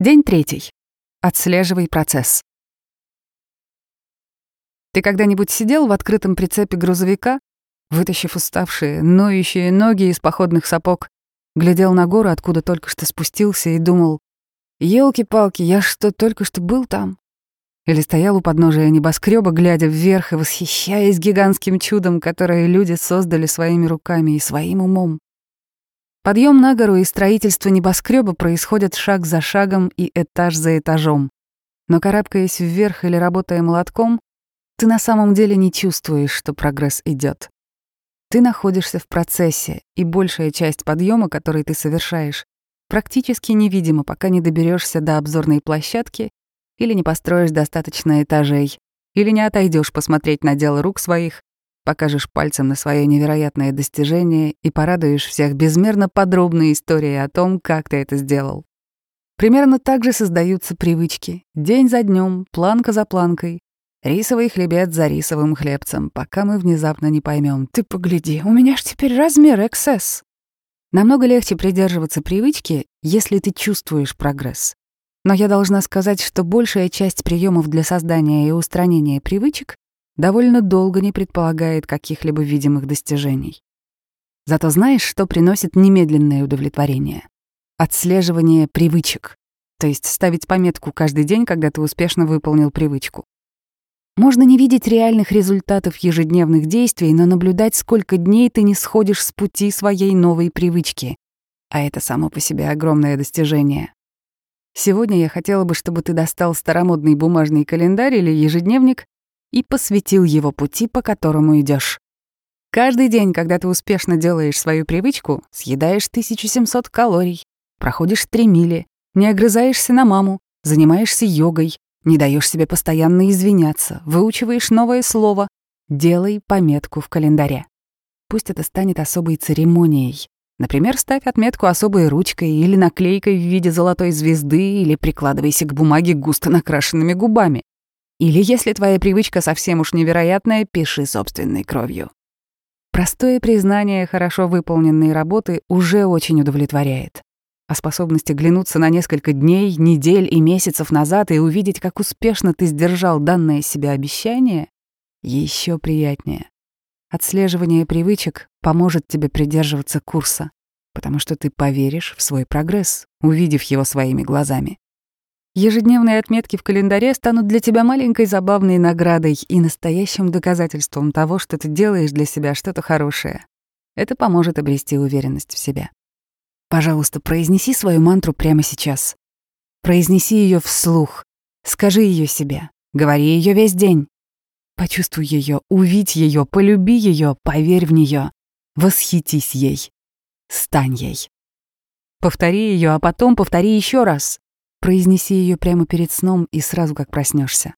День третий. Отслеживай процесс. Ты когда-нибудь сидел в открытом прицепе грузовика, вытащив уставшие, ноющие ноги из походных сапог, глядел на гору, откуда только что спустился, и думал, «Елки-палки, я что, только что был там?» Или стоял у подножия небоскреба, глядя вверх и восхищаясь гигантским чудом, которое люди создали своими руками и своим умом. Подъем на гору и строительство небоскреба происходят шаг за шагом и этаж за этажом. Но карабкаясь вверх или работая молотком, ты на самом деле не чувствуешь, что прогресс идет. Ты находишься в процессе, и большая часть подъема, который ты совершаешь, практически невидима, пока не доберешься до обзорной площадки или не построишь достаточно этажей, или не отойдешь посмотреть на дело рук своих, покажешь пальцем на свое невероятное достижение и порадуешь всех безмерно подробной историей о том, как ты это сделал. Примерно так же создаются привычки. День за днем, планка за планкой, рисовый хлебец за рисовым хлебцем, пока мы внезапно не поймем. Ты погляди, у меня ж теперь размер XS. Намного легче придерживаться привычки, если ты чувствуешь прогресс. Но я должна сказать, что большая часть приемов для создания и устранения привычек довольно долго не предполагает каких-либо видимых достижений. Зато знаешь, что приносит немедленное удовлетворение? Отслеживание привычек, то есть ставить пометку каждый день, когда ты успешно выполнил привычку. Можно не видеть реальных результатов ежедневных действий, но наблюдать, сколько дней ты не сходишь с пути своей новой привычки. А это само по себе огромное достижение. Сегодня я хотела бы, чтобы ты достал старомодный бумажный календарь или ежедневник и посвятил его пути, по которому идешь. Каждый день, когда ты успешно делаешь свою привычку, съедаешь 1700 калорий, проходишь 3 мили, не огрызаешься на маму, занимаешься йогой, не даешь себе постоянно извиняться, выучиваешь новое слово, делай пометку в календаре. Пусть это станет особой церемонией. Например, ставь отметку особой ручкой или наклейкой в виде золотой звезды или прикладывайся к бумаге густо накрашенными губами. Или, если твоя привычка совсем уж невероятная, пиши собственной кровью. Простое признание хорошо выполненной работы уже очень удовлетворяет. А способность оглянуться на несколько дней, недель и месяцев назад и увидеть, как успешно ты сдержал данное себе обещание, еще приятнее. Отслеживание привычек поможет тебе придерживаться курса, потому что ты поверишь в свой прогресс, увидев его своими глазами. Ежедневные отметки в календаре станут для тебя маленькой забавной наградой и настоящим доказательством того, что ты делаешь для себя что-то хорошее. Это поможет обрести уверенность в себе. Пожалуйста, произнеси свою мантру прямо сейчас. Произнеси ее вслух. Скажи ее себе. Говори ее весь день. Почувствуй ее, увидь ее, полюби ее, поверь в нее. Восхитись ей. Стань ей. Повтори ее, а потом повтори еще раз. Произнеси ее прямо перед сном и сразу как проснешься.